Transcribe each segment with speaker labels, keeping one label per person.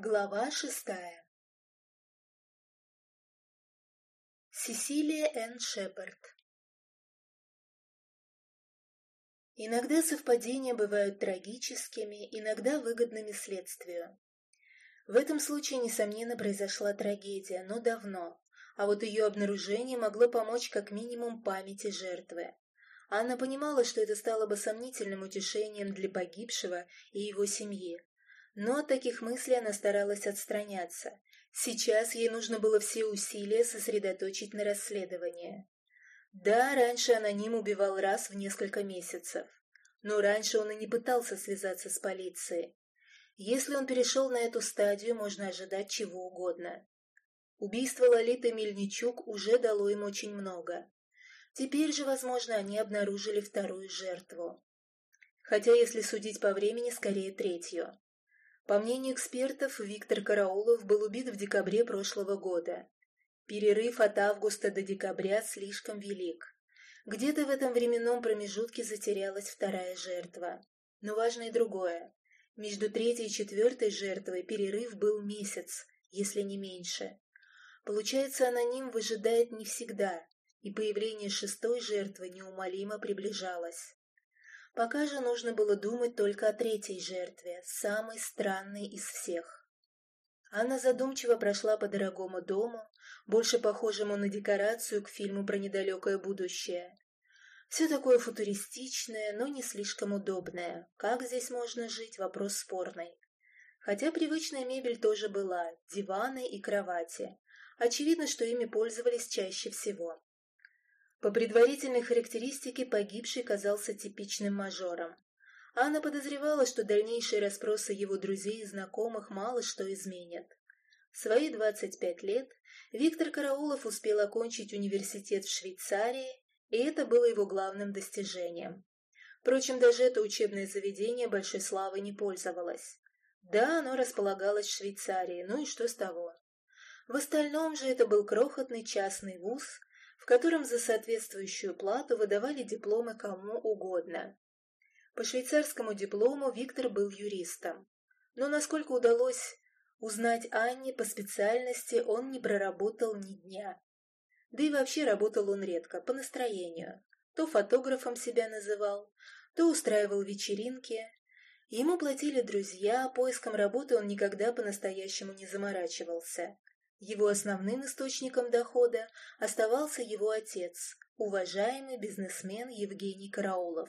Speaker 1: Глава шестая Сесилия Энн Шепард Иногда совпадения бывают трагическими, иногда выгодными следствию. В этом случае, несомненно, произошла трагедия, но давно, а вот ее обнаружение могло помочь как минимум памяти жертвы. Анна понимала, что это стало бы сомнительным утешением для погибшего и его семьи, но от таких мыслей она старалась отстраняться. Сейчас ей нужно было все усилия сосредоточить на расследовании. Да, раньше аноним убивал раз в несколько месяцев. Но раньше он и не пытался связаться с полицией. Если он перешел на эту стадию, можно ожидать чего угодно. Убийство Лолиты Мельничук уже дало им очень много. Теперь же, возможно, они обнаружили вторую жертву. Хотя, если судить по времени, скорее третью. По мнению экспертов, Виктор Караулов был убит в декабре прошлого года. Перерыв от августа до декабря слишком велик. Где-то в этом временном промежутке затерялась вторая жертва. Но важно и другое. Между третьей и четвертой жертвой перерыв был месяц, если не меньше. Получается, аноним выжидает не всегда, и появление шестой жертвы неумолимо приближалось. Пока же нужно было думать только о третьей жертве, самой странной из всех. Анна задумчиво прошла по дорогому дому, больше похожему на декорацию к фильму про недалекое будущее. Все такое футуристичное, но не слишком удобное. Как здесь можно жить, вопрос спорный. Хотя привычная мебель тоже была, диваны и кровати. Очевидно, что ими пользовались чаще всего. По предварительной характеристике погибший казался типичным мажором. Анна подозревала, что дальнейшие расспросы его друзей и знакомых мало что изменят. В свои 25 лет Виктор Караулов успел окончить университет в Швейцарии, и это было его главным достижением. Впрочем, даже это учебное заведение большой славой не пользовалось. Да, оно располагалось в Швейцарии, ну и что с того? В остальном же это был крохотный частный вуз, котором за соответствующую плату выдавали дипломы кому угодно. По швейцарскому диплому Виктор был юристом, но, насколько удалось узнать Анне по специальности, он не проработал ни дня. Да и вообще работал он редко, по настроению. То фотографом себя называл, то устраивал вечеринки. Ему платили друзья, поиском работы он никогда по-настоящему не заморачивался. Его основным источником дохода оставался его отец, уважаемый бизнесмен Евгений Караулов.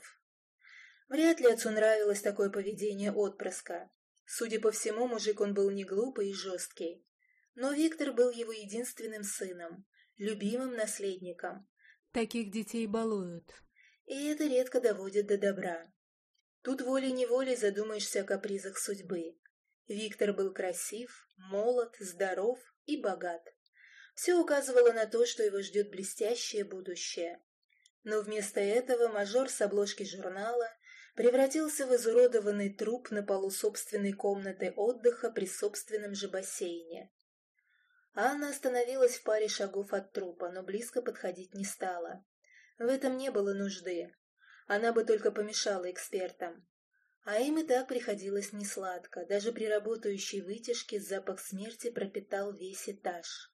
Speaker 1: Вряд ли отцу нравилось такое поведение отпрыска. Судя по всему, мужик он был не глупый и жесткий. Но Виктор был его единственным сыном, любимым наследником.
Speaker 2: Таких детей балуют.
Speaker 1: И это редко доводит до добра. Тут волей-неволей задумаешься о капризах судьбы. Виктор был красив, молод, здоров и богат. Все указывало на то, что его ждет блестящее будущее. Но вместо этого мажор с обложки журнала превратился в изуродованный труп на полу собственной комнаты отдыха при собственном же бассейне. Анна остановилась в паре шагов от трупа, но близко подходить не стала. В этом не было нужды. Она бы только помешала экспертам. А им и так приходилось несладко. Даже при работающей вытяжке запах смерти пропитал весь этаж.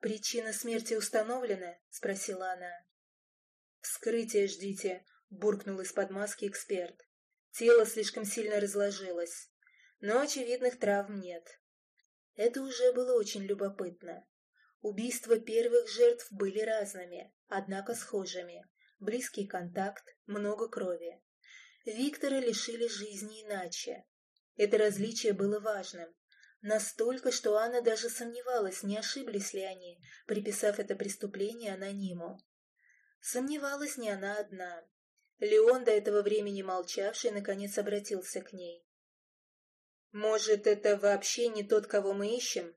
Speaker 1: «Причина смерти установлена?» — спросила она. «Вскрытие ждите», — буркнул из-под маски эксперт. «Тело слишком сильно разложилось, но очевидных травм нет». Это уже было очень любопытно. Убийства первых жертв были разными, однако схожими. Близкий контакт, много крови. Виктора лишили жизни иначе. Это различие было важным. Настолько, что Анна даже сомневалась, не ошиблись ли они, приписав это преступление анониму. Сомневалась не она одна. Леон, до этого времени молчавший, наконец обратился к ней. «Может, это вообще не тот, кого мы ищем?»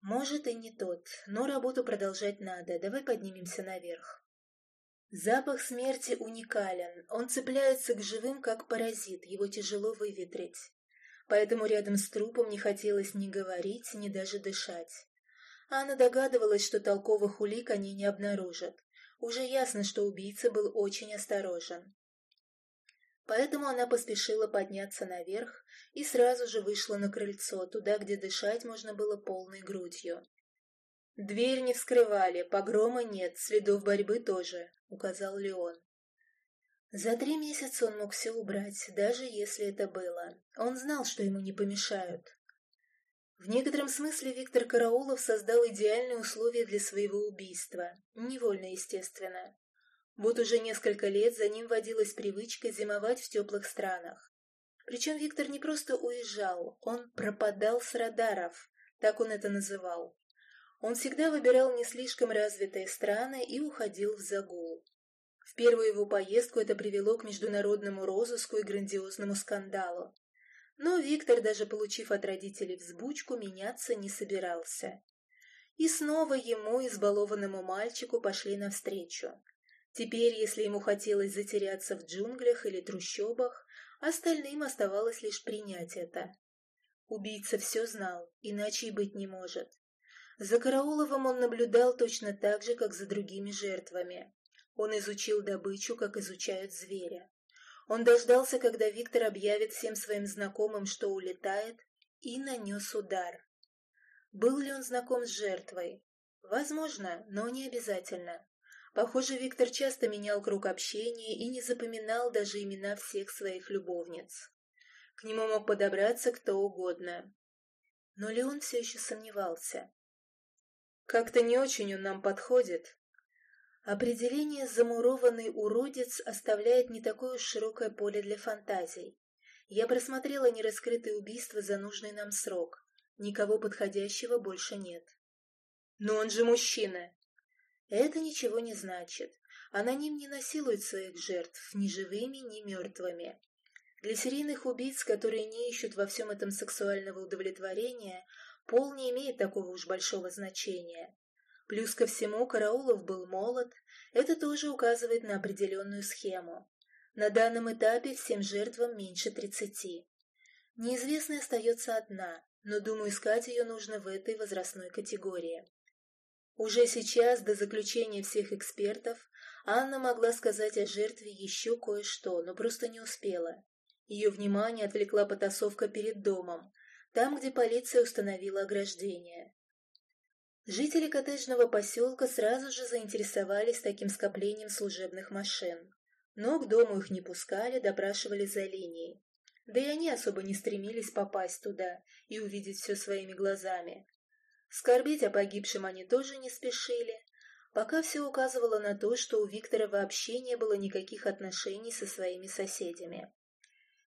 Speaker 1: «Может, и не тот, но работу продолжать надо. Давай поднимемся наверх». Запах смерти уникален, он цепляется к живым, как паразит, его тяжело выветрить. Поэтому рядом с трупом не хотелось ни говорить, ни даже дышать. Анна догадывалась, что толковых улик они не обнаружат. Уже ясно, что убийца был очень осторожен. Поэтому она поспешила подняться наверх и сразу же вышла на крыльцо, туда, где дышать можно было полной грудью. «Дверь не вскрывали, погрома нет, следов борьбы тоже», — указал Леон. За три месяца он мог все убрать, даже если это было. Он знал, что ему не помешают. В некотором смысле Виктор Караулов создал идеальные условия для своего убийства, невольно, естественно. Вот уже несколько лет за ним водилась привычка зимовать в теплых странах. Причем Виктор не просто уезжал, он пропадал с радаров, так он это называл. Он всегда выбирал не слишком развитые страны и уходил в загул. В первую его поездку это привело к международному розыску и грандиозному скандалу. Но Виктор, даже получив от родителей взбучку, меняться не собирался. И снова ему, избалованному мальчику, пошли навстречу. Теперь, если ему хотелось затеряться в джунглях или трущобах, остальным оставалось лишь принять это. Убийца все знал, иначе и быть не может. За Карауловым он наблюдал точно так же, как за другими жертвами. Он изучил добычу, как изучают зверя. Он дождался, когда Виктор объявит всем своим знакомым, что улетает, и нанес удар. Был ли он знаком с жертвой? Возможно, но не обязательно. Похоже, Виктор часто менял круг общения и не запоминал даже имена всех своих любовниц. К нему мог подобраться кто угодно. Но Леон все еще сомневался. «Как-то не очень он нам подходит», Определение «замурованный уродец» оставляет не такое уж широкое поле для фантазий. Я просмотрела нераскрытые убийства за нужный нам срок. Никого подходящего больше нет. Но он же мужчина. Это ничего не значит. Аноним не насилует своих жертв, ни живыми, ни мертвыми. Для серийных убийц, которые не ищут во всем этом сексуального удовлетворения, пол не имеет такого уж большого значения. Плюс ко всему, Караулов был молод, это тоже указывает на определенную схему. На данном этапе всем жертвам меньше тридцати. Неизвестной остается одна, но, думаю, искать ее нужно в этой возрастной категории. Уже сейчас, до заключения всех экспертов, Анна могла сказать о жертве еще кое-что, но просто не успела. Ее внимание отвлекла потасовка перед домом, там, где полиция установила ограждение. Жители коттеджного поселка сразу же заинтересовались таким скоплением служебных машин. Но к дому их не пускали, допрашивали за линией. Да и они особо не стремились попасть туда и увидеть все своими глазами. Скорбеть о погибшем они тоже не спешили, пока все указывало на то, что у Виктора вообще не было никаких отношений со своими соседями.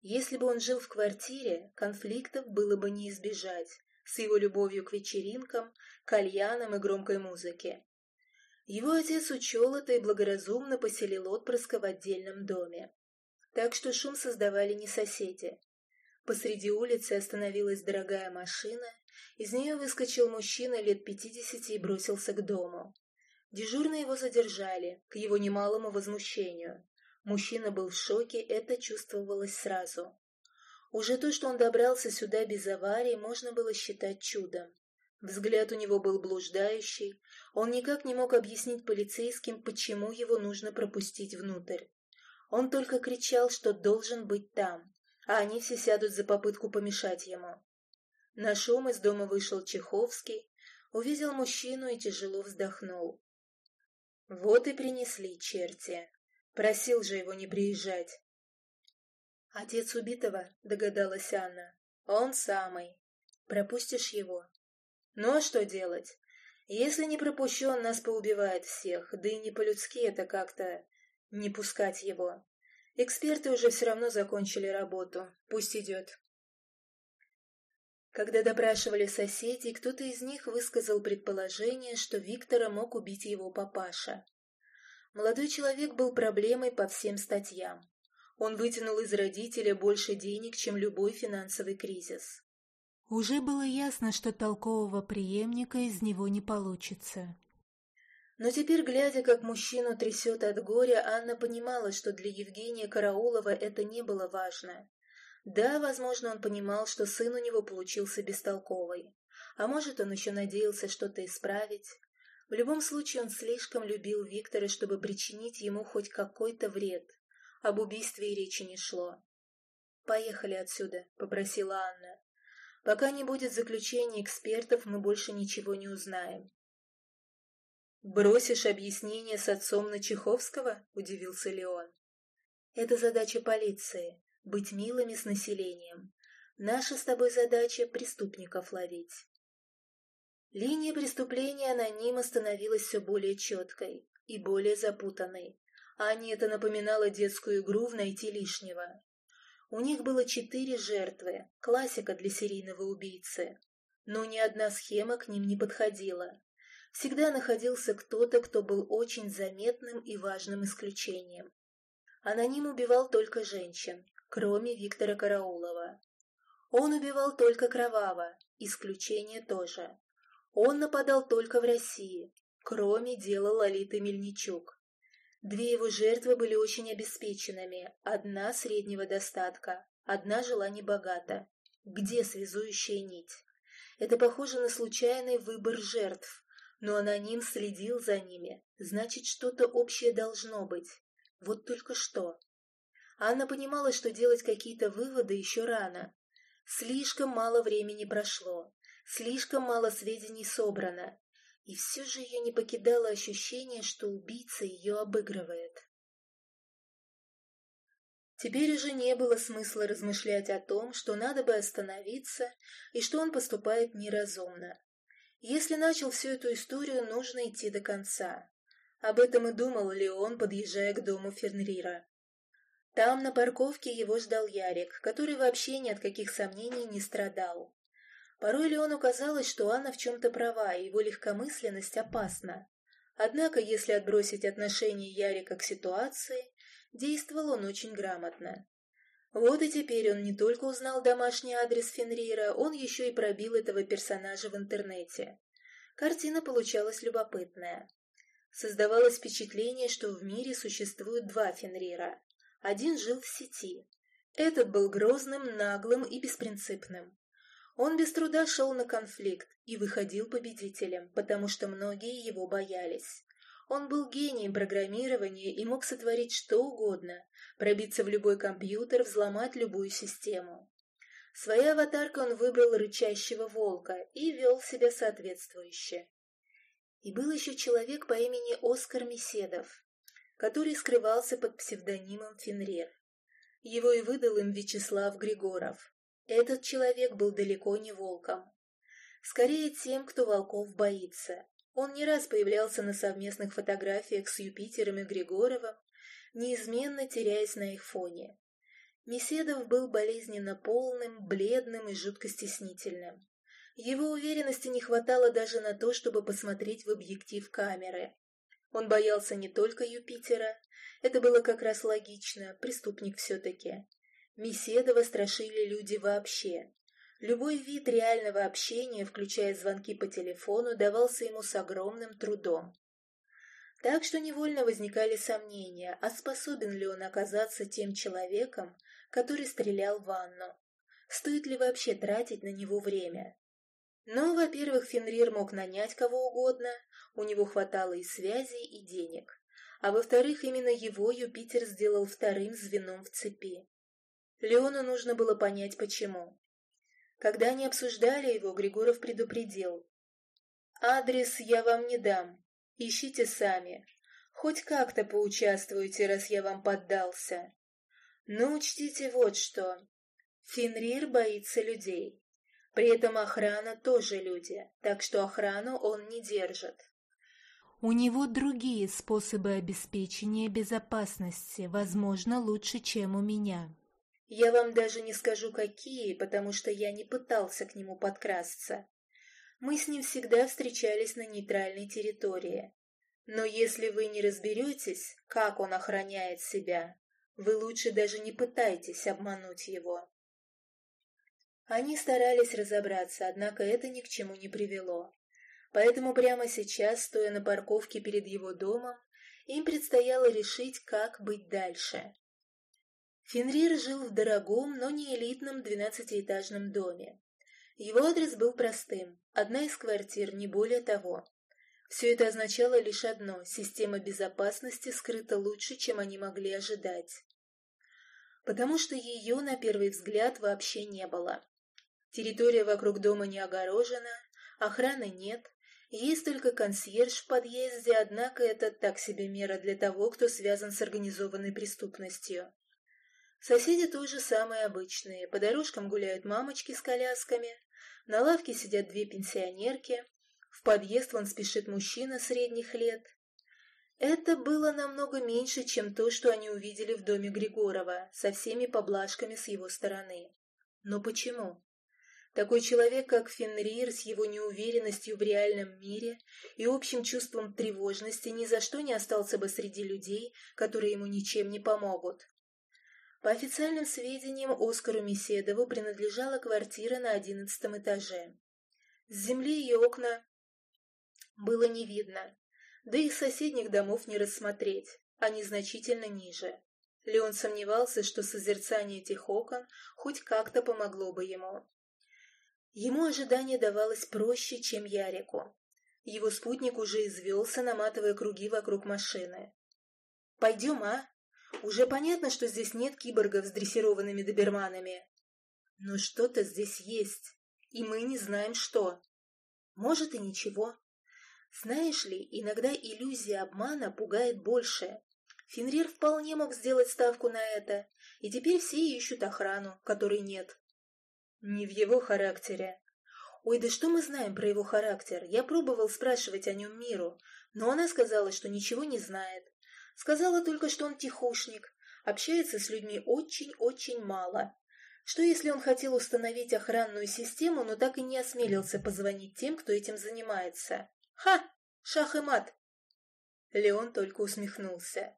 Speaker 1: Если бы он жил в квартире, конфликтов было бы не избежать, с его любовью к вечеринкам, кальянам и громкой музыке. Его отец учел это и благоразумно поселил отпрыска в отдельном доме. Так что шум создавали не соседи. Посреди улицы остановилась дорогая машина, из нее выскочил мужчина лет пятидесяти и бросился к дому. Дежурные его задержали, к его немалому возмущению. Мужчина был в шоке, это чувствовалось сразу. Уже то, что он добрался сюда без аварии, можно было считать чудом. Взгляд у него был блуждающий, он никак не мог объяснить полицейским, почему его нужно пропустить внутрь. Он только кричал, что должен быть там, а они все сядут за попытку помешать ему. На шум из дома вышел Чеховский, увидел мужчину и тяжело вздохнул. Вот и принесли черти. Просил же его не приезжать. «Отец убитого?» — догадалась Анна. «Он самый. Пропустишь его?» «Ну а что делать? Если не пропущу, он нас поубивает всех, да и не по-людски это как-то не пускать его. Эксперты уже все равно закончили работу. Пусть идет». Когда допрашивали соседей, кто-то из них высказал предположение, что Виктора мог убить его папаша. Молодой человек был проблемой по всем статьям. Он вытянул из родителя больше денег, чем любой финансовый кризис.
Speaker 2: Уже было ясно, что толкового преемника из него не получится.
Speaker 1: Но теперь, глядя, как мужчину трясет от горя, Анна понимала, что для Евгения Караулова это не было важно. Да, возможно, он понимал, что сын у него получился бестолковый. А может, он еще надеялся что-то исправить. В любом случае, он слишком любил Виктора, чтобы причинить ему хоть какой-то вред. Об убийстве и речи не шло. «Поехали отсюда», — попросила Анна. «Пока не будет заключения экспертов, мы больше ничего не узнаем». «Бросишь объяснение с отцом на Чеховского?» — удивился Леон. «Это задача полиции — быть милыми с населением. Наша с тобой задача — преступников ловить». Линия преступления анонима становилась все более четкой и более запутанной. Ане это напоминало детскую игру в «найти лишнего». У них было четыре жертвы, классика для серийного убийцы. Но ни одна схема к ним не подходила. Всегда находился кто-то, кто был очень заметным и важным исключением. Аноним убивал только женщин, кроме Виктора Караулова. Он убивал только кроваво, исключение тоже. Он нападал только в России, кроме дела Лолиты Мельничук. Две его жертвы были очень обеспеченными, одна среднего достатка, одна жила небогато. Где связующая нить? Это похоже на случайный выбор жертв, но аноним следил за ними, значит, что-то общее должно быть. Вот только что. Анна понимала, что делать какие-то выводы еще рано. Слишком мало времени прошло, слишком мало сведений собрано, и все же ее не покидало ощущение, что убийца ее обыгрывает. Теперь уже не было смысла размышлять о том, что надо бы остановиться и что он поступает неразумно. Если начал всю эту историю, нужно идти до конца. Об этом и думал Леон, подъезжая к дому Фернрира. Там, на парковке, его ждал Ярик, который вообще ни от каких сомнений не страдал. Порой Леону казалось, что Анна в чем-то права, и его легкомысленность опасна. Однако, если отбросить отношение Ярика к ситуации, действовал он очень грамотно. Вот и теперь он не только узнал домашний адрес Фенрира, он еще и пробил этого персонажа в интернете. Картина получалась любопытная. Создавалось впечатление, что в мире существует два Фенрира. Один жил в сети. Этот был грозным, наглым и беспринципным. Он без труда шел на конфликт и выходил победителем, потому что многие его боялись. Он был гением программирования и мог сотворить что угодно, пробиться в любой компьютер, взломать любую систему. Своей аватаркой он выбрал рычащего волка и вел себя соответствующе. И был еще человек по имени Оскар Меседов, который скрывался под псевдонимом Фенрир. Его и выдал им Вячеслав Григоров. Этот человек был далеко не волком. Скорее тем, кто волков боится. Он не раз появлялся на совместных фотографиях с Юпитером и Григоровым, неизменно теряясь на их фоне. Неседов был болезненно полным, бледным и жутко стеснительным. Его уверенности не хватало даже на то, чтобы посмотреть в объектив камеры. Он боялся не только Юпитера, это было как раз логично, преступник все-таки. Меседова страшили люди вообще. Любой вид реального общения, включая звонки по телефону, давался ему с огромным трудом. Так что невольно возникали сомнения, а способен ли он оказаться тем человеком, который стрелял в Анну. Стоит ли вообще тратить на него время? Но, во-первых, Фенрир мог нанять кого угодно, у него хватало и связей, и денег. А во-вторых, именно его Юпитер сделал вторым звеном в цепи. Леону нужно было понять, почему. Когда они обсуждали его, Григоров предупредил. «Адрес я вам не дам. Ищите сами. Хоть как-то поучаствуйте, раз я вам поддался. Но учтите вот что. Фенрир боится людей. При этом охрана тоже люди, так что охрану он не держит.
Speaker 2: У него другие способы обеспечения безопасности, возможно, лучше, чем у меня.
Speaker 1: Я вам даже не скажу, какие, потому что я не пытался к нему подкрасться. Мы с ним всегда встречались на нейтральной территории. Но если вы не разберетесь, как он охраняет себя, вы лучше даже не пытайтесь обмануть его. Они старались разобраться, однако это ни к чему не привело. Поэтому прямо сейчас, стоя на парковке перед его домом, им предстояло решить, как быть дальше. Фенрир жил в дорогом, но не элитном двенадцатиэтажном доме. Его адрес был простым, одна из квартир, не более того. Все это означало лишь одно – система безопасности скрыта лучше, чем они могли ожидать. потому что ее на первый взгляд вообще не было. Территория вокруг дома не огорожена, охраны нет, есть только консьерж в подъезде, однако это так себе мера для того, кто связан с организованной преступностью. Соседи тоже самые обычные, по дорожкам гуляют мамочки с колясками, на лавке сидят две пенсионерки, в подъезд вон спешит мужчина средних лет. Это было намного меньше, чем то, что они увидели в доме Григорова, со всеми поблажками с его стороны. Но почему? Такой человек, как Фенрир, с его неуверенностью в реальном мире и общим чувством тревожности, ни за что не остался бы среди людей, которые ему ничем не помогут. По официальным сведениям, Оскару Меседову принадлежала квартира на одиннадцатом этаже. С земли ее окна было не видно, да и соседних домов не рассмотреть, они значительно ниже. Леон сомневался, что созерцание этих окон хоть как-то помогло бы ему. Ему ожидание давалось проще, чем Ярику. Его спутник уже извелся, наматывая круги вокруг машины. «Пойдем, а? Уже понятно, что здесь нет киборгов с дрессированными доберманами. Но что-то здесь есть, и мы не знаем, что. Может, и ничего. Знаешь ли, иногда иллюзия обмана пугает больше. Фенрир вполне мог сделать ставку на это, и теперь все ищут охрану, которой нет. Не в его характере. Ой, да что мы знаем про его характер? Я пробовал спрашивать о нем Миру, но она сказала, что ничего не знает. Сказала только, что он тихушник, общается с людьми очень-очень мало. Что если он хотел установить охранную систему, но так и не осмелился позвонить тем, кто этим занимается? Ха! Шах и мат! Леон только усмехнулся.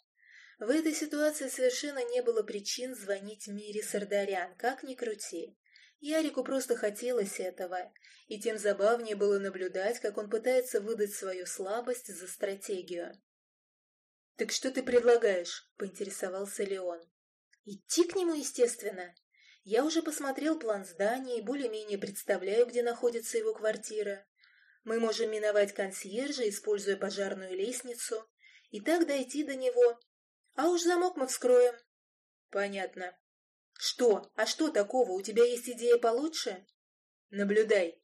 Speaker 1: В этой ситуации совершенно не было причин звонить Мире Сардарян, как ни крути. Ярику просто хотелось этого, и тем забавнее было наблюдать, как он пытается выдать свою слабость за стратегию. «Так что ты предлагаешь?» — поинтересовался Леон. «Идти к нему, естественно. Я уже посмотрел план здания и более-менее представляю, где находится его квартира. Мы можем миновать консьержа, используя пожарную лестницу, и так дойти до него. А уж замок мы вскроем». «Понятно. «Что? А что такого? У тебя есть идея получше?» «Наблюдай».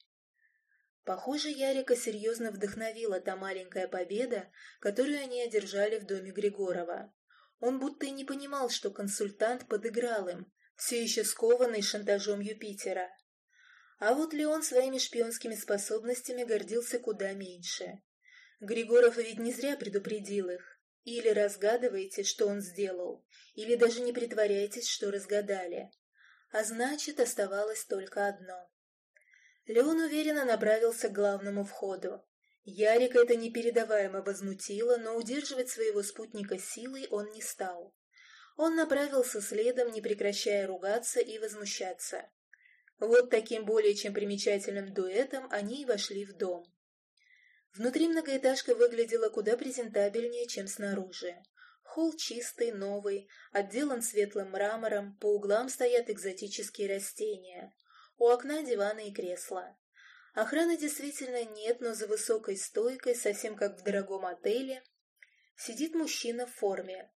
Speaker 1: Похоже, Ярика серьезно вдохновила та маленькая победа, которую они одержали в доме Григорова. Он будто и не понимал, что консультант подыграл им, все еще скованный шантажом Юпитера. А вот Леон своими шпионскими способностями гордился куда меньше. Григоров ведь не зря предупредил их. Или разгадываете, что он сделал, или даже не притворяйтесь, что разгадали. А значит, оставалось только одно. Леон уверенно направился к главному входу. Ярик это непередаваемо возмутило, но удерживать своего спутника силой он не стал. Он направился следом, не прекращая ругаться и возмущаться. Вот таким более чем примечательным дуэтом они и вошли в дом. Внутри многоэтажка выглядела куда презентабельнее, чем снаружи. Холл чистый, новый, отделан светлым мрамором, по углам стоят экзотические растения. У окна диваны и кресла. Охраны действительно нет, но за высокой стойкой, совсем как в дорогом отеле, сидит мужчина в форме.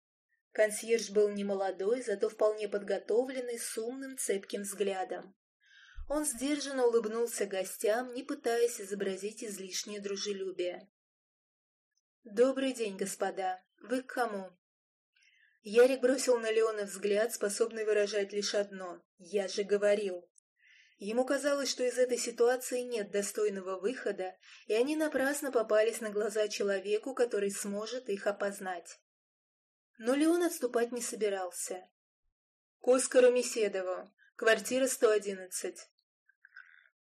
Speaker 1: Консьерж был немолодой, зато вполне подготовленный, с умным, цепким взглядом. Он сдержанно улыбнулся гостям, не пытаясь изобразить излишнее дружелюбие. «Добрый день, господа. Вы к кому?» Ярик бросил на Леона взгляд, способный выражать лишь одно «Я же говорил». Ему казалось, что из этой ситуации нет достойного выхода, и они напрасно попались на глаза человеку, который сможет их опознать. Но Леон отступать не собирался. «К Оскару Меседову, квартира 111.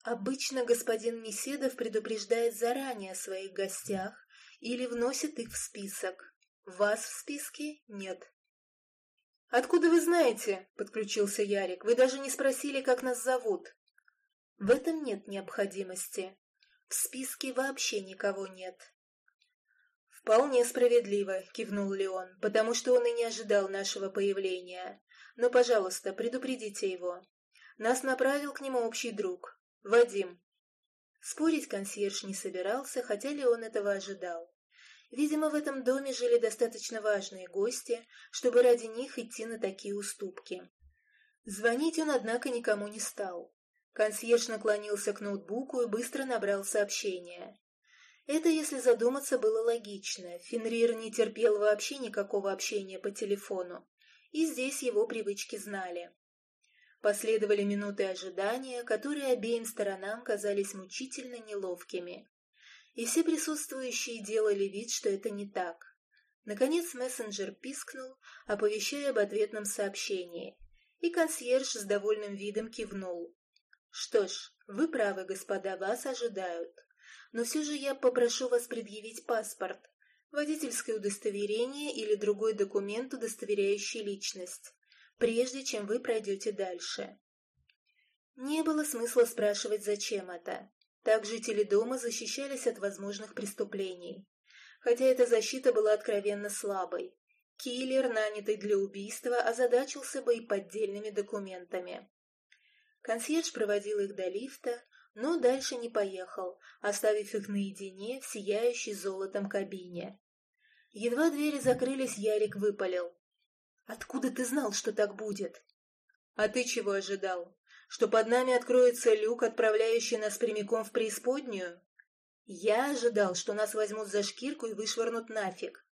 Speaker 1: Обычно господин Неседов предупреждает заранее о своих гостях или вносит их в список. Вас в списке нет. «Откуда вы знаете?» — подключился Ярик. «Вы даже не спросили, как нас зовут». «В этом нет необходимости. В списке вообще никого нет». «Вполне справедливо», — кивнул Леон, «потому что он и не ожидал нашего появления. Но, пожалуйста, предупредите его. Нас направил к нему общий друг. «Вадим». Спорить консьерж не собирался, хотя ли он этого ожидал. Видимо, в этом доме жили достаточно важные гости, чтобы ради них идти на такие уступки. Звонить он, однако, никому не стал. Консьерж наклонился к ноутбуку и быстро набрал сообщение. Это, если задуматься, было логично. Фенрир не терпел вообще никакого общения по телефону, и здесь его привычки знали. Последовали минуты ожидания, которые обеим сторонам казались мучительно неловкими. И все присутствующие делали вид, что это не так. Наконец мессенджер пискнул, оповещая об ответном сообщении, и консьерж с довольным видом кивнул. «Что ж, вы правы, господа, вас ожидают. Но все же я попрошу вас предъявить паспорт, водительское удостоверение или другой документ, удостоверяющий личность, прежде чем вы пройдете дальше». Не было смысла спрашивать, зачем это. Так жители дома защищались от возможных преступлений. Хотя эта защита была откровенно слабой. Киллер, нанятый для убийства, озадачился бы и поддельными документами. Консьерж проводил их до лифта, но дальше не поехал, оставив их наедине в сияющей золотом кабине. Едва двери закрылись, Ярик выпалил. «Откуда ты знал, что так будет?» «А ты чего ожидал? Что под нами откроется люк, отправляющий нас прямиком в преисподнюю?» «Я ожидал, что нас возьмут за шкирку и вышвырнут нафиг.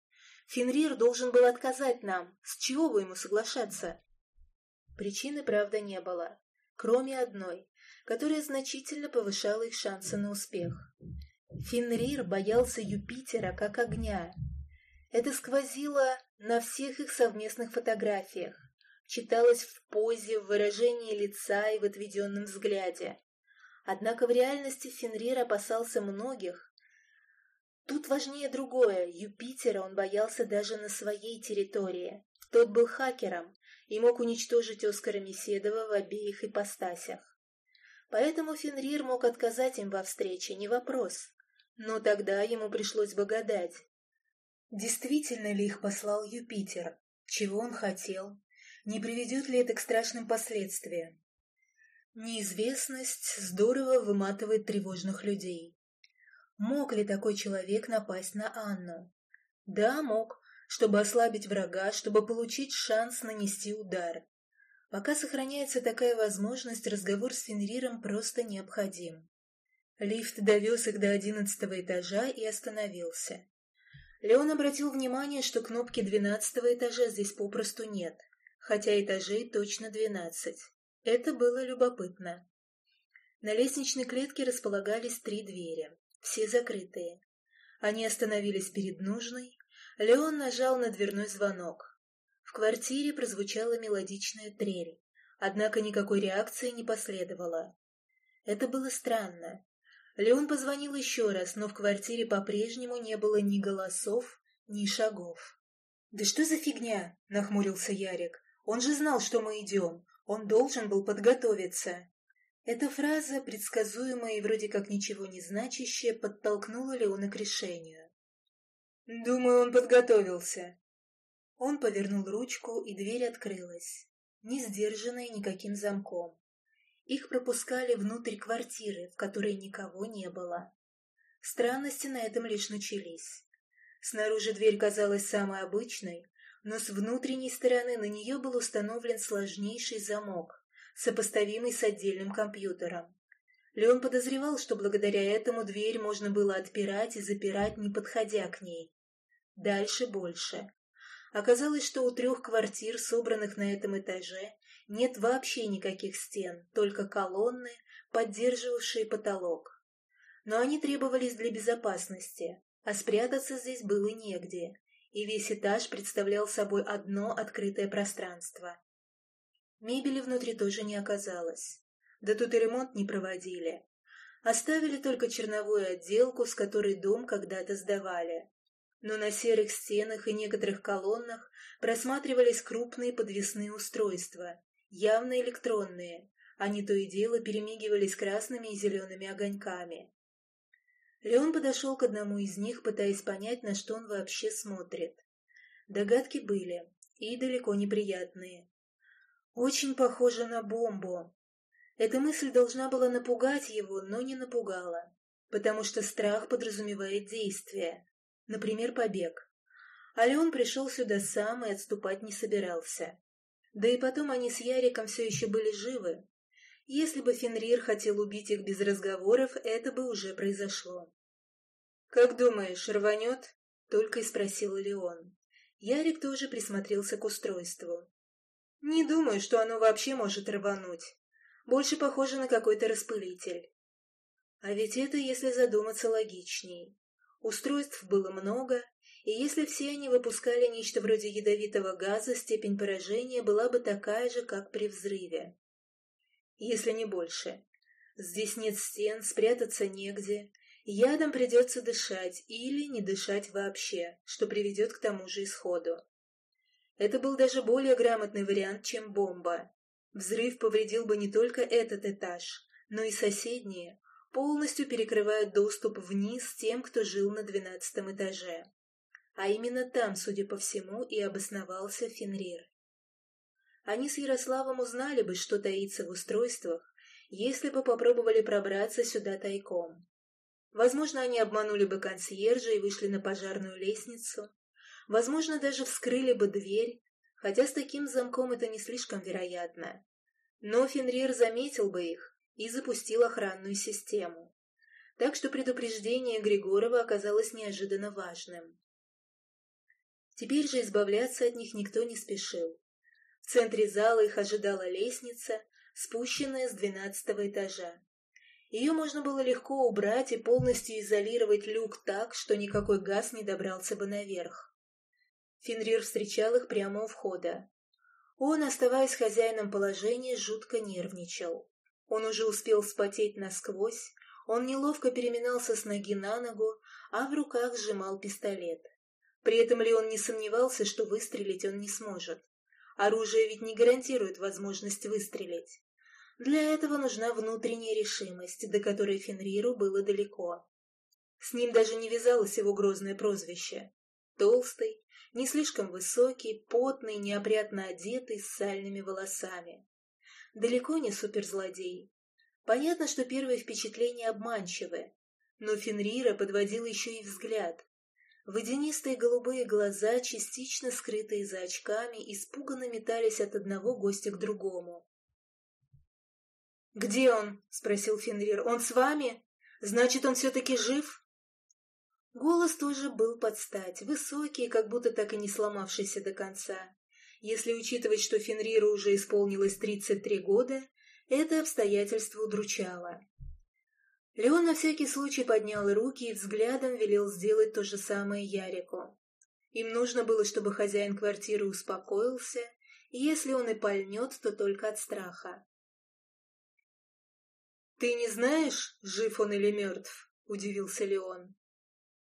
Speaker 1: Фенрир должен был отказать нам. С чего бы ему соглашаться?» Причины, правда, не было кроме одной, которая значительно повышала их шансы на успех. Фенрир боялся Юпитера как огня. Это сквозило на всех их совместных фотографиях, читалось в позе, в выражении лица и в отведенном взгляде. Однако в реальности Фенрир опасался многих. Тут важнее другое. Юпитера он боялся даже на своей территории. Тот был хакером, и мог уничтожить Оскара Меседова в обеих ипостасях. Поэтому Фенрир мог отказать им во встрече, не вопрос. Но тогда ему пришлось бы гадать. Действительно ли их послал Юпитер? Чего он хотел? Не приведет ли это к страшным последствиям? Неизвестность здорово выматывает тревожных людей. Мог ли такой человек напасть на Анну? Да, мог, чтобы ослабить врага, чтобы получить шанс нанести удар. Пока сохраняется такая возможность, разговор с Фенриром просто необходим. Лифт довез их до одиннадцатого этажа и остановился. Леон обратил внимание, что кнопки двенадцатого этажа здесь попросту нет, хотя этажей точно двенадцать. Это было любопытно. На лестничной клетке располагались три двери, все закрытые. Они остановились перед нужной, Леон нажал на дверной звонок. В квартире прозвучала мелодичная трель, однако никакой реакции не последовало. Это было странно. Леон позвонил еще раз, но в квартире по-прежнему не было ни голосов, ни шагов. «Да что за фигня?» — нахмурился Ярик. «Он же знал, что мы идем. Он должен был подготовиться». Эта фраза, предсказуемая и вроде как ничего не значащая, подтолкнула Леона к решению. «Думаю, он подготовился». Он повернул ручку, и дверь открылась, не сдержанная никаким замком. Их пропускали внутрь квартиры, в которой никого не было. Странности на этом лишь начались. Снаружи дверь казалась самой обычной, но с внутренней стороны на нее был установлен сложнейший замок, сопоставимый с отдельным компьютером. Леон подозревал, что благодаря этому дверь можно было отпирать и запирать, не подходя к ней. Дальше больше. Оказалось, что у трех квартир, собранных на этом этаже, нет вообще никаких стен, только колонны, поддерживавшие потолок. Но они требовались для безопасности, а спрятаться здесь было негде, и весь этаж представлял собой одно открытое пространство. Мебели внутри тоже не оказалось. Да тут и ремонт не проводили. Оставили только черновую отделку, с которой дом когда-то сдавали но на серых стенах и некоторых колоннах просматривались крупные подвесные устройства, явно электронные, они то и дело перемигивались красными и зелеными огоньками. Леон подошел к одному из них, пытаясь понять, на что он вообще смотрит. Догадки были, и далеко неприятные. Очень похоже на бомбу. Эта мысль должна была напугать его, но не напугала, потому что страх подразумевает действие. Например, побег. А Леон пришел сюда сам и отступать не собирался. Да и потом они с Яриком все еще были живы. Если бы Фенрир хотел убить их без разговоров, это бы уже произошло. «Как думаешь, рванет?» — только и спросил Леон. Ярик тоже присмотрелся к устройству. «Не думаю, что оно вообще может рвануть. Больше похоже на какой-то распылитель. А ведь это, если задуматься, логичней. Устройств было много, и если все они выпускали нечто вроде ядовитого газа, степень поражения была бы такая же, как при взрыве. Если не больше. Здесь нет стен, спрятаться негде. Ядом придется дышать или не дышать вообще, что приведет к тому же исходу. Это был даже более грамотный вариант, чем бомба. Взрыв повредил бы не только этот этаж, но и соседние, полностью перекрывают доступ вниз тем, кто жил на двенадцатом этаже. А именно там, судя по всему, и обосновался Фенрир. Они с Ярославом узнали бы, что таится в устройствах, если бы попробовали пробраться сюда тайком. Возможно, они обманули бы консьержа и вышли на пожарную лестницу. Возможно, даже вскрыли бы дверь, хотя с таким замком это не слишком вероятно. Но Фенрир заметил бы их, и запустил охранную систему. Так что предупреждение Григорова оказалось неожиданно важным. Теперь же избавляться от них никто не спешил. В центре зала их ожидала лестница, спущенная с двенадцатого этажа. Ее можно было легко убрать и полностью изолировать люк так, что никакой газ не добрался бы наверх. Фенрир встречал их прямо у входа. Он, оставаясь хозяином положения, жутко нервничал. Он уже успел вспотеть насквозь, он неловко переминался с ноги на ногу, а в руках сжимал пистолет. При этом Леон не сомневался, что выстрелить он не сможет. Оружие ведь не гарантирует возможность выстрелить. Для этого нужна внутренняя решимость, до которой Фенриру было далеко. С ним даже не вязалось его грозное прозвище. Толстый, не слишком высокий, потный, неопрятно одетый, с сальными волосами далеко не суперзлодей. Понятно, что первые впечатления обманчивы, но Фенрира подводил еще и взгляд. Водянистые голубые глаза, частично скрытые за очками, испуганно метались от одного гостя к другому. «Где он?» — спросил Фенрир. «Он с вами? Значит, он все-таки жив?» Голос тоже был под стать, высокий, как будто так и не сломавшийся до конца. Если учитывать, что Фенриру уже исполнилось 33 года, это обстоятельство удручало. Леон на всякий случай поднял руки и взглядом велел сделать то же самое Ярику. Им нужно было, чтобы хозяин квартиры успокоился, и если он и пальнет, то только от страха. «Ты не знаешь, жив он или мертв?» — удивился Леон.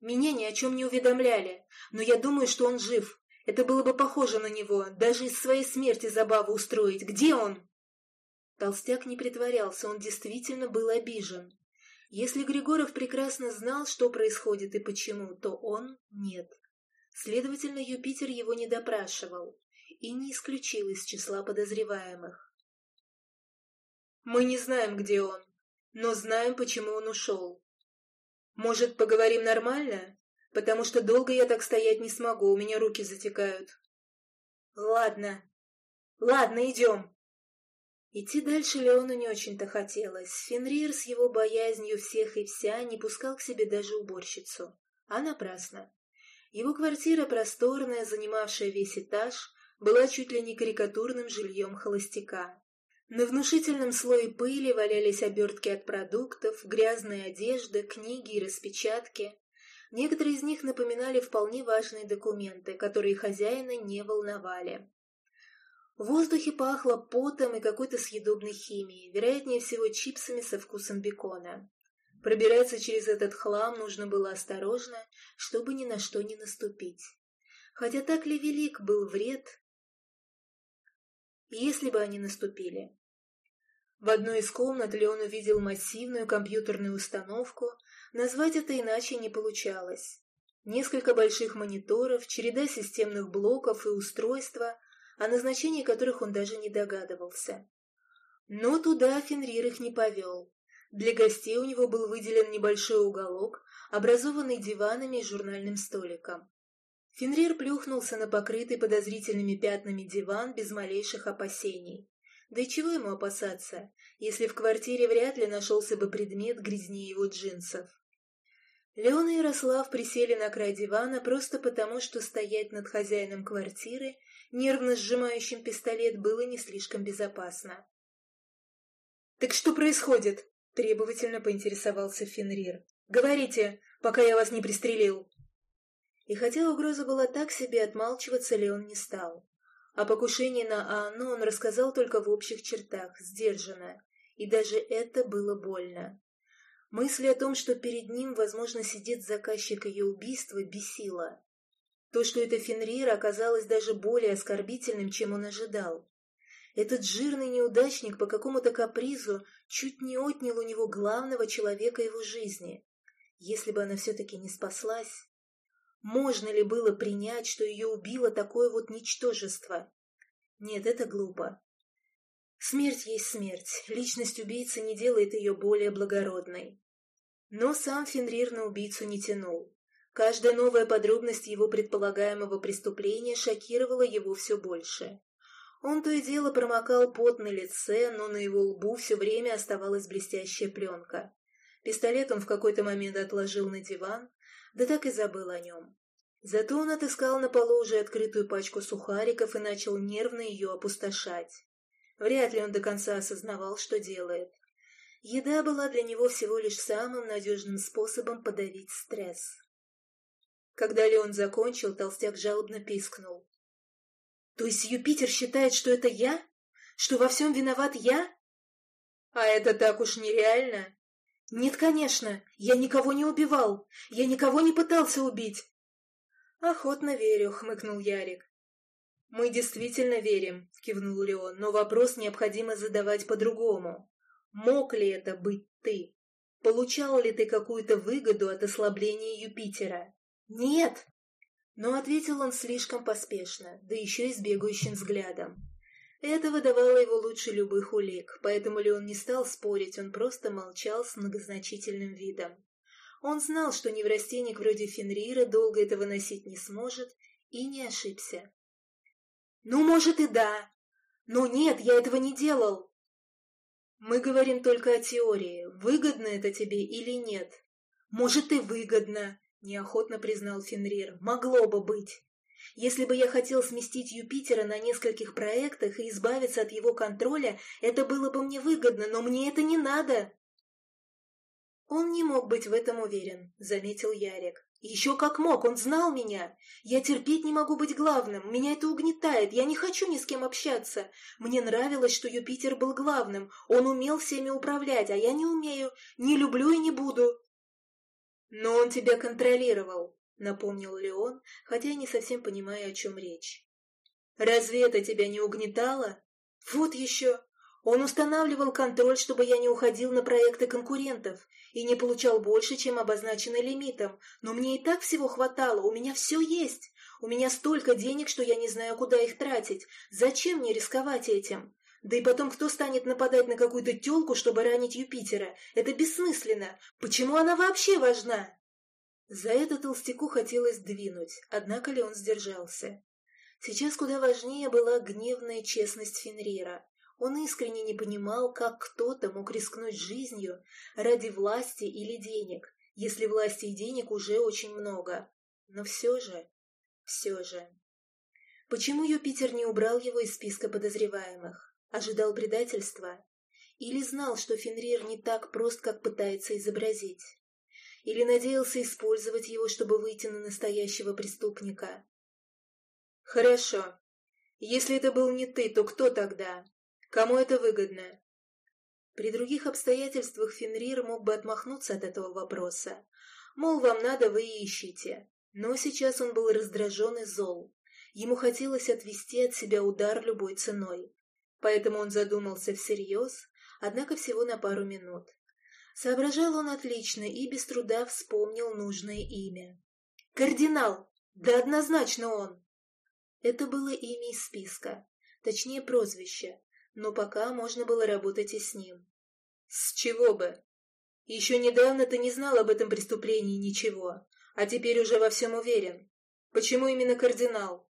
Speaker 1: «Меня ни о чем не уведомляли, но я думаю, что он жив. Это было бы похоже на него, даже из своей смерти забаву устроить. Где он?» Толстяк не притворялся, он действительно был обижен. Если Григоров прекрасно знал, что происходит и почему, то он нет. Следовательно, Юпитер его не допрашивал и не исключил из числа подозреваемых. «Мы не знаем, где он, но знаем, почему он ушел. Может, поговорим нормально?» потому что долго я так стоять не смогу, у меня руки затекают. Ладно, ладно, идем. Идти дальше Леону не очень-то хотелось. Фенрир с его боязнью всех и вся не пускал к себе даже уборщицу. А напрасно. Его квартира, просторная, занимавшая весь этаж, была чуть ли не карикатурным жильем холостяка. На внушительном слое пыли валялись обертки от продуктов, грязная одежда, книги и распечатки. Некоторые из них напоминали вполне важные документы, которые хозяина не волновали. В воздухе пахло потом и какой-то съедобной химией, вероятнее всего чипсами со вкусом бекона. Пробираться через этот хлам нужно было осторожно, чтобы ни на что не наступить. Хотя так ли велик был вред, если бы они наступили? В одной из комнат Леон увидел массивную компьютерную установку, Назвать это иначе не получалось. Несколько больших мониторов, череда системных блоков и устройства, о назначении которых он даже не догадывался. Но туда Фенрир их не повел. Для гостей у него был выделен небольшой уголок, образованный диванами и журнальным столиком. Фенрир плюхнулся на покрытый подозрительными пятнами диван без малейших опасений. Да и чего ему опасаться, если в квартире вряд ли нашелся бы предмет грязнее его джинсов? Леон и Ярослав присели на край дивана просто потому, что стоять над хозяином квартиры, нервно сжимающим пистолет, было не слишком безопасно. «Так что происходит?» — требовательно поинтересовался Фенрир. «Говорите, пока я вас не пристрелил!» И хотя угроза была так себе, отмалчиваться Леон не стал. О покушении на Анну он рассказал только в общих чертах, сдержанно, и даже это было больно. Мысль о том, что перед ним, возможно, сидит заказчик ее убийства, бесила. То, что это Фенрир, оказалось даже более оскорбительным, чем он ожидал. Этот жирный неудачник по какому-то капризу чуть не отнял у него главного человека его жизни. Если бы она все-таки не спаслась, можно ли было принять, что ее убило такое вот ничтожество? Нет, это глупо. Смерть есть смерть, личность убийцы не делает ее более благородной. Но сам Фенрир на убийцу не тянул. Каждая новая подробность его предполагаемого преступления шокировала его все больше. Он то и дело промокал пот на лице, но на его лбу все время оставалась блестящая пленка. Пистолет он в какой-то момент отложил на диван, да так и забыл о нем. Зато он отыскал на полу уже открытую пачку сухариков и начал нервно ее опустошать. Вряд ли он до конца осознавал, что делает. Еда была для него всего лишь самым надежным способом подавить стресс. Когда Леон закончил, толстяк жалобно пискнул. «То есть Юпитер считает, что это я? Что во всем виноват я?» «А это так уж нереально!» «Нет, конечно, я никого не убивал, я никого не пытался убить!» «Охотно верю», — хмыкнул Ярик. «Мы действительно верим», — кивнул Леон, «но вопрос необходимо задавать по-другому. Мог ли это быть ты? Получал ли ты какую-то выгоду от ослабления Юпитера? Нет! Но ответил он слишком поспешно, да еще и с бегающим взглядом. Это выдавало его лучше любых улик, поэтому Леон не стал спорить, он просто молчал с многозначительным видом. Он знал, что неврастенник вроде Фенрира долго это выносить не сможет, и не ошибся. «Ну, может, и да. Но нет, я этого не делал. Мы говорим только о теории. Выгодно это тебе или нет? Может, и выгодно, неохотно признал Фенрир. Могло бы быть. Если бы я хотел сместить Юпитера на нескольких проектах и избавиться от его контроля, это было бы мне выгодно, но мне это не надо. Он не мог быть в этом уверен, заметил Ярик. Еще как мог, он знал меня. Я терпеть не могу быть главным, меня это угнетает, я не хочу ни с кем общаться. Мне нравилось, что Юпитер был главным, он умел всеми управлять, а я не умею, не люблю и не буду. Но он тебя контролировал, напомнил Леон, хотя я не совсем понимаю, о чем речь. Разве это тебя не угнетало? Вот еще. Он устанавливал контроль, чтобы я не уходил на проекты конкурентов и не получал больше, чем обозначено лимитом. Но мне и так всего хватало, у меня все есть. У меня столько денег, что я не знаю, куда их тратить. Зачем мне рисковать этим? Да и потом, кто станет нападать на какую-то тёлку, чтобы ранить Юпитера? Это бессмысленно. Почему она вообще важна? За это толстяку хотелось двинуть, однако ли он сдержался. Сейчас куда важнее была гневная честность Фенрира. Он искренне не понимал, как кто-то мог рискнуть жизнью ради власти или денег, если власти и денег уже очень много. Но все же, все же. Почему Юпитер не убрал его из списка подозреваемых? Ожидал предательства? Или знал, что Фенрир не так прост, как пытается изобразить? Или надеялся использовать его, чтобы выйти на настоящего преступника? Хорошо. Если это был не ты, то кто тогда? Кому это выгодно? При других обстоятельствах Фенрир мог бы отмахнуться от этого вопроса. Мол, вам надо, вы и ищите. Но сейчас он был раздражен и зол. Ему хотелось отвести от себя удар любой ценой. Поэтому он задумался всерьез, однако всего на пару минут. Соображал он отлично и без труда вспомнил нужное имя. «Кардинал! Да однозначно он!» Это было имя из списка, точнее прозвище, но пока можно было работать и с ним. С чего бы? Еще недавно ты не знал об этом преступлении ничего, а теперь уже во всем уверен. Почему именно кардинал?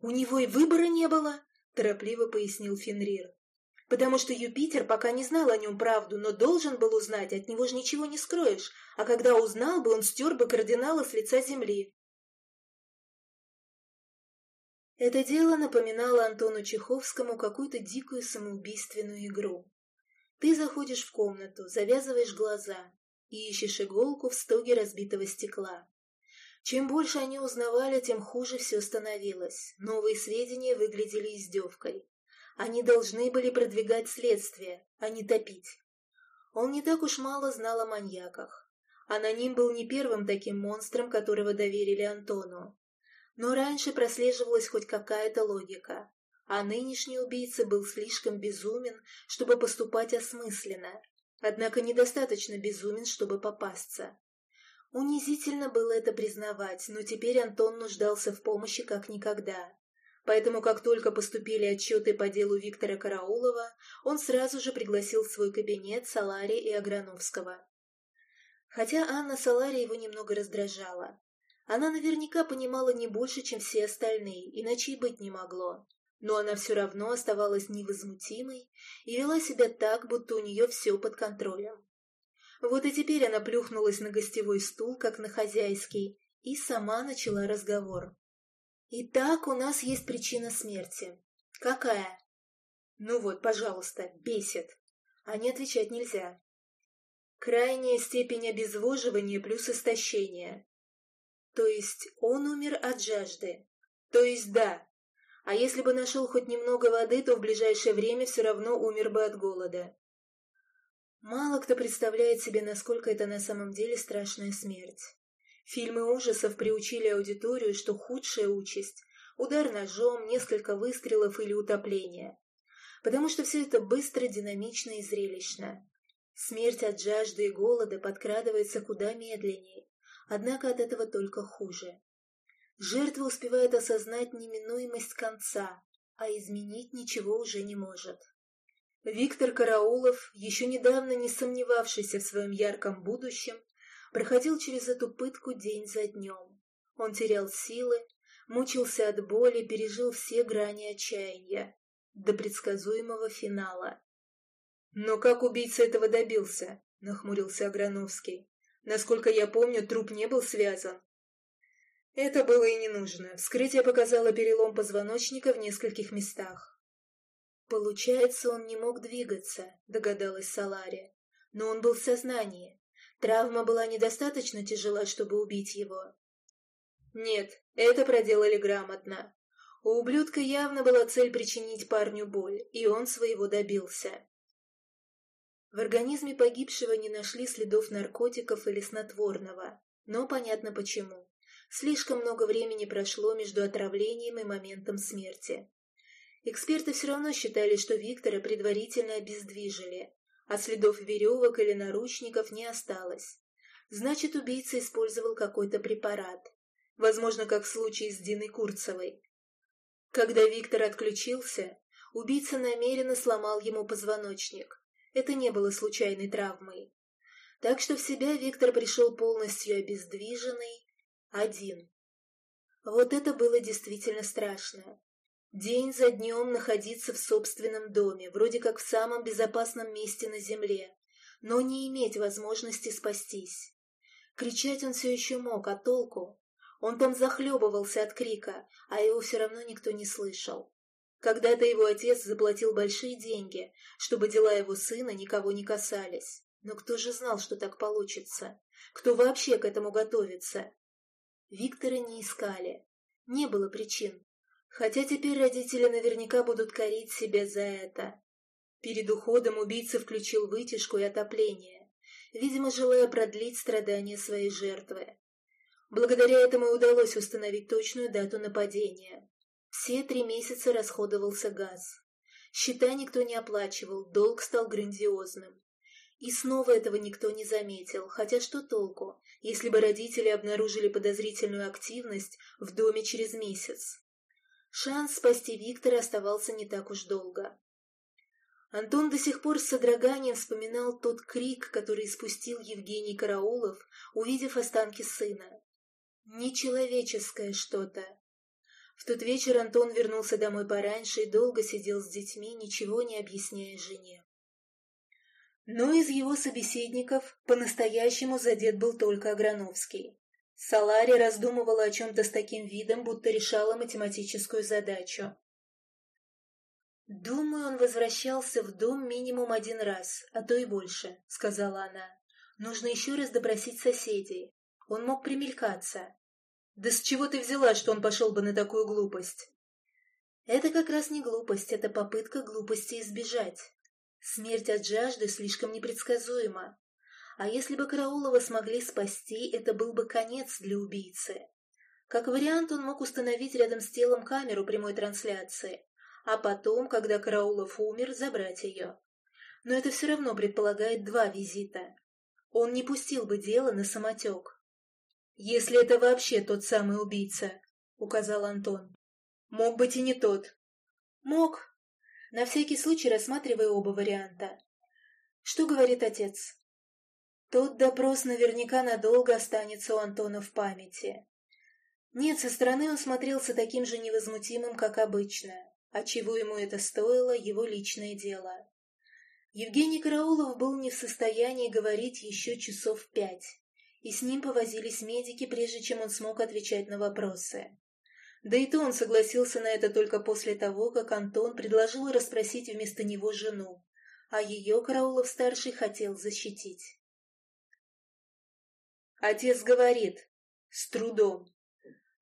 Speaker 1: У него и выбора не было, торопливо пояснил Фенрир. Потому что Юпитер пока не знал о нем правду, но должен был узнать, от него же ничего не скроешь, а когда узнал бы, он стер бы кардинала с лица земли. Это дело напоминало Антону Чеховскому какую-то дикую самоубийственную игру. Ты заходишь в комнату, завязываешь глаза и ищешь иголку в стоге разбитого стекла. Чем больше они узнавали, тем хуже все становилось. Новые сведения выглядели издевкой. Они должны были продвигать следствие, а не топить. Он не так уж мало знал о маньяках. Аноним был не первым таким монстром, которого доверили Антону. Но раньше прослеживалась хоть какая-то логика. А нынешний убийца был слишком безумен, чтобы поступать осмысленно. Однако недостаточно безумен, чтобы попасться. Унизительно было это признавать, но теперь Антон нуждался в помощи как никогда. Поэтому, как только поступили отчеты по делу Виктора Караулова, он сразу же пригласил в свой кабинет Салари и Аграновского. Хотя Анна Салари его немного раздражала. Она наверняка понимала не больше, чем все остальные, иначе и быть не могло. Но она все равно оставалась невозмутимой и вела себя так, будто у нее все под контролем. Вот и теперь она плюхнулась на гостевой стул, как на хозяйский, и сама начала разговор. Итак, у нас есть причина смерти. Какая? Ну вот, пожалуйста, бесит. А не отвечать нельзя. Крайняя степень обезвоживания плюс истощения. То есть он умер от жажды. То есть да. А если бы нашел хоть немного воды, то в ближайшее время все равно умер бы от голода. Мало кто представляет себе, насколько это на самом деле страшная смерть. Фильмы ужасов приучили аудиторию, что худшая участь – удар ножом, несколько выстрелов или утопление. Потому что все это быстро, динамично и зрелищно. Смерть от жажды и голода подкрадывается куда медленнее, однако от этого только хуже. Жертва успевает осознать неминуемость конца, а изменить ничего уже не может. Виктор Караулов, еще недавно не сомневавшийся в своем ярком будущем, проходил через эту пытку день за днем. Он терял силы, мучился от боли, пережил все грани отчаяния, до предсказуемого финала. «Но как убийца этого добился?» — нахмурился Аграновский. «Насколько я помню, труп не был связан». Это было и не нужно. Вскрытие показало перелом позвоночника в нескольких местах. «Получается, он не мог двигаться», — догадалась Салари. «Но он был в сознании. Травма была недостаточно тяжела, чтобы убить его. Нет, это проделали грамотно. У ублюдка явно была цель причинить парню боль, и он своего добился. В организме погибшего не нашли следов наркотиков или снотворного, но понятно почему. Слишком много времени прошло между отравлением и моментом смерти. Эксперты все равно считали, что Виктора предварительно обездвижили, а следов веревок или наручников не осталось. Значит, убийца использовал какой-то препарат. Возможно, как в случае с Диной Курцевой. Когда Виктор отключился, убийца намеренно сломал ему позвоночник. Это не было случайной травмой. Так что в себя Виктор пришел полностью обездвиженный, один. Вот это было действительно страшно. День за днем находиться в собственном доме, вроде как в самом безопасном месте на земле, но не иметь возможности спастись. Кричать он все еще мог, а толку? Он там захлебывался от крика, а его все равно никто не слышал. Когда-то его отец заплатил большие деньги, чтобы дела его сына никого не касались. Но кто же знал, что так получится? Кто вообще к этому готовится? Виктора не искали. Не было причин. Хотя теперь родители наверняка будут корить себя за это. Перед уходом убийца включил вытяжку и отопление, видимо, желая продлить страдания своей жертвы. Благодаря этому удалось установить точную дату нападения. Все три месяца расходовался газ. Счета никто не оплачивал, долг стал грандиозным. И снова этого никто не заметил, хотя что толку, если бы родители обнаружили подозрительную активность в доме через месяц. Шанс спасти Виктора оставался не так уж долго. Антон до сих пор с содроганием вспоминал тот крик, который испустил Евгений Караулов, увидев останки сына. Нечеловеческое что-то. В тот вечер Антон вернулся домой пораньше и долго сидел с детьми, ничего не объясняя жене. Но из его собеседников по-настоящему задет был только Аграновский. Салари раздумывала о чем-то с таким видом, будто решала математическую задачу. «Думаю, он возвращался в дом минимум один раз, а то и больше», — сказала она. «Нужно еще раз допросить соседей. Он мог примелькаться». «Да с чего ты взяла, что он пошел бы на такую глупость?» «Это как раз не глупость, это попытка глупости избежать. Смерть от жажды слишком непредсказуема. А если бы Караулова смогли спасти, это был бы конец для убийцы. Как вариант, он мог установить рядом с телом камеру прямой трансляции, а потом, когда Караулов умер, забрать ее. Но это все равно предполагает два визита. Он не пустил бы дело на самотек. «Если это вообще тот самый убийца», — указал Антон. «Мог быть и не тот». «Мог. На всякий случай рассматривай оба варианта. Что говорит отец?» Тот допрос наверняка надолго останется у Антона в памяти. Нет, со стороны он смотрелся таким же невозмутимым, как обычно. А чего ему это стоило, его личное дело. Евгений Караулов был не в состоянии говорить еще часов пять, и с ним повозились медики, прежде чем он смог отвечать на вопросы. Да и то он согласился на это только после того, как Антон предложил расспросить вместо него жену, а ее Караулов-старший хотел защитить. Отец говорит, с трудом,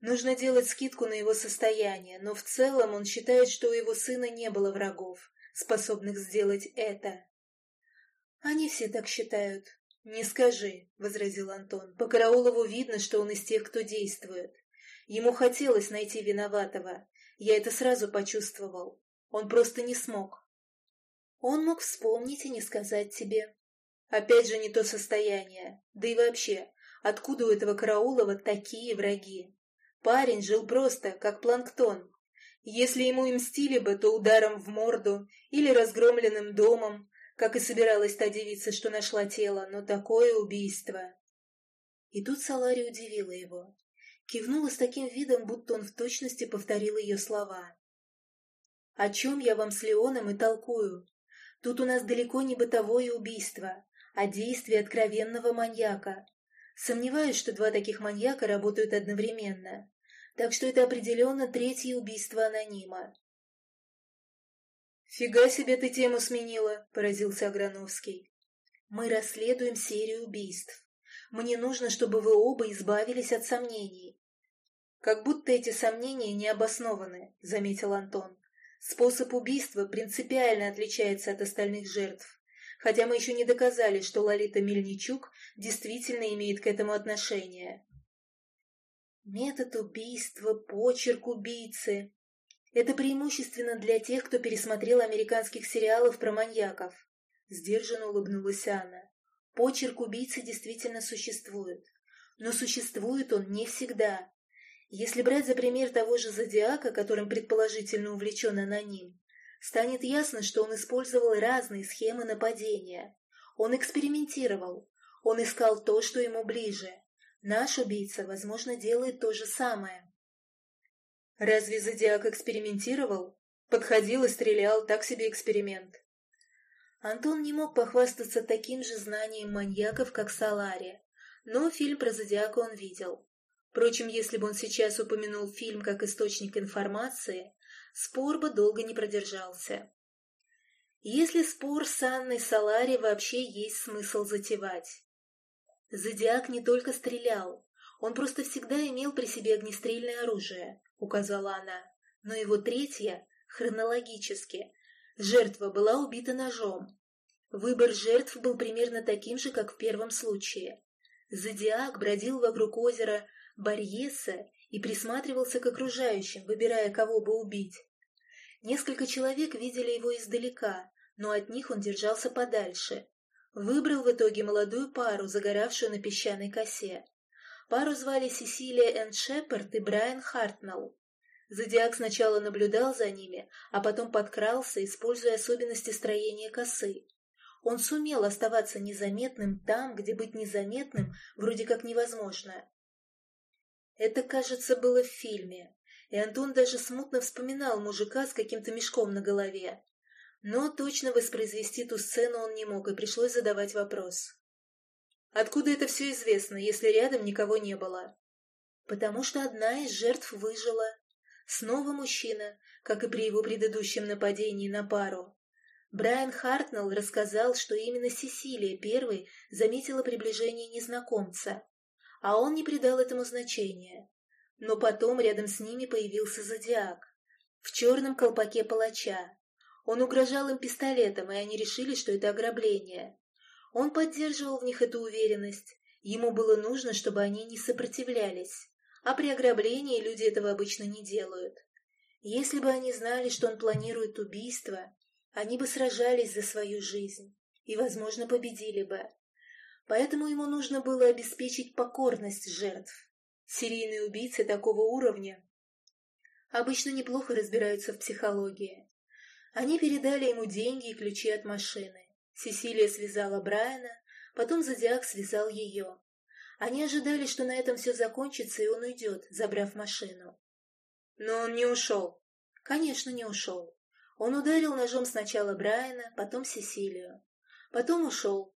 Speaker 1: Нужно делать скидку на его состояние, но в целом он считает, что у его сына не было врагов, способных сделать это. Они все так считают. Не скажи, — возразил Антон. По Караулову видно, что он из тех, кто действует. Ему хотелось найти виноватого. Я это сразу почувствовал. Он просто не смог. Он мог вспомнить и не сказать тебе. Опять же не то состояние. Да и вообще, откуда у этого Караулова такие враги? Парень жил просто, как планктон. Если ему и мстили бы, то ударом в морду или разгромленным домом, как и собиралась та девица, что нашла тело, но такое убийство. И тут Салари удивила его. Кивнула с таким видом, будто он в точности повторил ее слова. «О чем я вам с Леоном и толкую? Тут у нас далеко не бытовое убийство, а действие откровенного маньяка. Сомневаюсь, что два таких маньяка работают одновременно так что это определенно третье убийство анонима. «Фига себе ты тему сменила», — поразился Аграновский. «Мы расследуем серию убийств. Мне нужно, чтобы вы оба избавились от сомнений». «Как будто эти сомнения не обоснованы», — заметил Антон. «Способ убийства принципиально отличается от остальных жертв, хотя мы еще не доказали, что Лолита Мельничук действительно имеет к этому отношение». Метод убийства, почерк убийцы. Это преимущественно для тех, кто пересмотрел американских сериалов про маньяков. Сдержанно улыбнулась Анна. Почерк убийцы действительно существует. Но существует он не всегда. Если брать за пример того же Зодиака, которым предположительно увлечен аноним, станет ясно, что он использовал разные схемы нападения. Он экспериментировал. Он искал то, что ему ближе. Наш убийца, возможно, делает то же самое. Разве Зодиак экспериментировал? Подходил и стрелял, так себе эксперимент. Антон не мог похвастаться таким же знанием маньяков, как Салари, но фильм про Зодиака он видел. Впрочем, если бы он сейчас упомянул фильм как источник информации, спор бы долго не продержался. Если спор с Анной Салари вообще есть смысл затевать. Зодиак не только стрелял, он просто всегда имел при себе огнестрельное оружие, указала она. Но его третье, хронологически, жертва была убита ножом. Выбор жертв был примерно таким же, как в первом случае. Зодиак бродил вокруг озера Барьеса и присматривался к окружающим, выбирая, кого бы убить. Несколько человек видели его издалека, но от них он держался подальше, Выбрал в итоге молодую пару, загоравшую на песчаной косе. Пару звали Сесилия Энн Шепард и Брайан Хартнелл. Зодиак сначала наблюдал за ними, а потом подкрался, используя особенности строения косы. Он сумел оставаться незаметным там, где быть незаметным вроде как невозможно. Это, кажется, было в фильме, и Антон даже смутно вспоминал мужика с каким-то мешком на голове. Но точно воспроизвести ту сцену он не мог, и пришлось задавать вопрос. «Откуда это все известно, если рядом никого не было?» «Потому что одна из жертв выжила. Снова мужчина, как и при его предыдущем нападении на пару. Брайан Хартнелл рассказал, что именно Сесилия первой заметила приближение незнакомца, а он не придал этому значения. Но потом рядом с ними появился Зодиак в черном колпаке палача. Он угрожал им пистолетом, и они решили, что это ограбление. Он поддерживал в них эту уверенность. Ему было нужно, чтобы они не сопротивлялись. А при ограблении люди этого обычно не делают. Если бы они знали, что он планирует убийство, они бы сражались за свою жизнь и, возможно, победили бы. Поэтому ему нужно было обеспечить покорность жертв. Серийные убийцы такого уровня обычно неплохо разбираются в психологии. Они передали ему деньги и ключи от машины. Сесилия связала Брайана, потом Зодиак связал ее. Они ожидали, что на этом все закончится, и он уйдет, забрав машину. Но он не ушел. Конечно, не ушел. Он ударил ножом сначала Брайана, потом Сесилию. Потом ушел,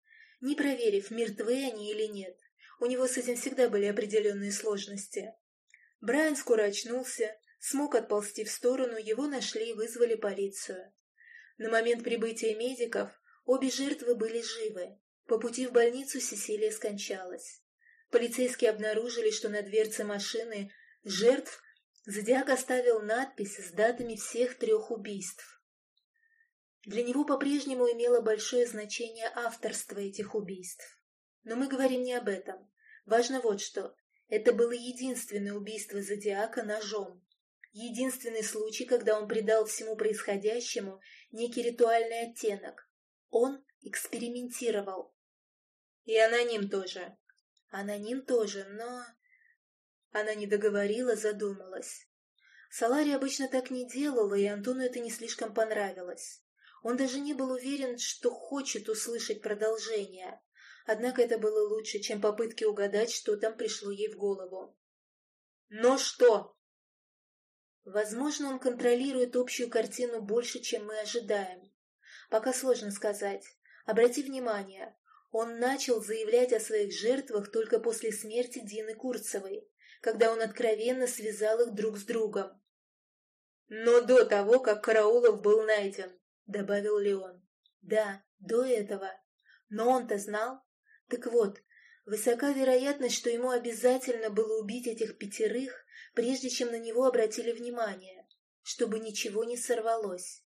Speaker 1: не проверив, мертвы они или нет. У него с этим всегда были определенные сложности. Брайан скоро очнулся, смог отползти в сторону, его нашли и вызвали полицию. На момент прибытия медиков обе жертвы были живы. По пути в больницу Сесилия скончалась. Полицейские обнаружили, что на дверце машины жертв Зодиак оставил надпись с датами всех трех убийств. Для него по-прежнему имело большое значение авторство этих убийств. Но мы говорим не об этом. Важно вот что. Это было единственное убийство Зодиака ножом. Единственный случай, когда он придал всему происходящему некий ритуальный оттенок. Он экспериментировал. И аноним тоже. Аноним тоже, но... Она не договорила, задумалась. Салари обычно так не делала, и Антону это не слишком понравилось. Он даже не был уверен, что хочет услышать продолжение. Однако это было лучше, чем попытки угадать, что там пришло ей в голову. «Но что?» Возможно, он контролирует общую картину больше, чем мы ожидаем. Пока сложно сказать. Обрати внимание, он начал заявлять о своих жертвах только после смерти Дины Курцевой когда он откровенно связал их друг с другом. «Но до того, как Караулов был найден», — добавил Леон. «Да, до этого. Но он-то знал. Так вот, высока вероятность, что ему обязательно было убить этих пятерых, прежде чем на него обратили внимание, чтобы ничего не сорвалось».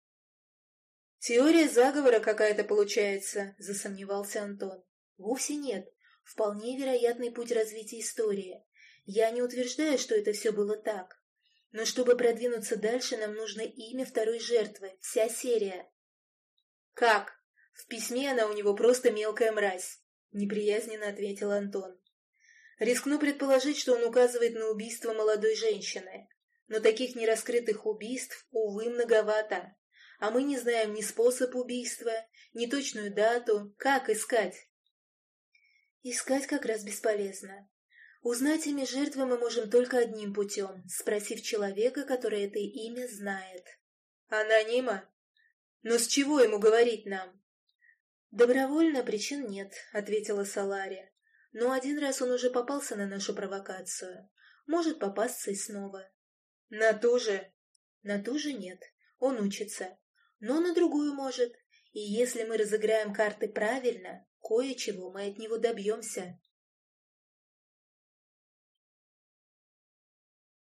Speaker 1: «Теория заговора какая-то получается», — засомневался Антон. «Вовсе нет. Вполне вероятный путь развития истории. Я не утверждаю, что это все было так. Но чтобы продвинуться дальше, нам нужно имя второй жертвы, вся серия. Как? В письме она у него просто мелкая мразь, неприязненно ответил Антон. Рискну предположить, что он указывает на убийство молодой женщины. Но таких нераскрытых убийств, увы, многовато. А мы не знаем ни способ убийства, ни точную дату, как искать. Искать как раз бесполезно. Узнать имя жертвы мы можем только одним путем, спросив человека, который это имя знает. Анонима? Но с чего ему говорить нам? Добровольно причин нет, ответила Салари. Но один раз он уже попался на нашу провокацию. Может попасться и снова. На ту же? На ту же нет. Он учится. Но на другую может. И если мы разыграем карты правильно, кое-чего мы от него добьемся.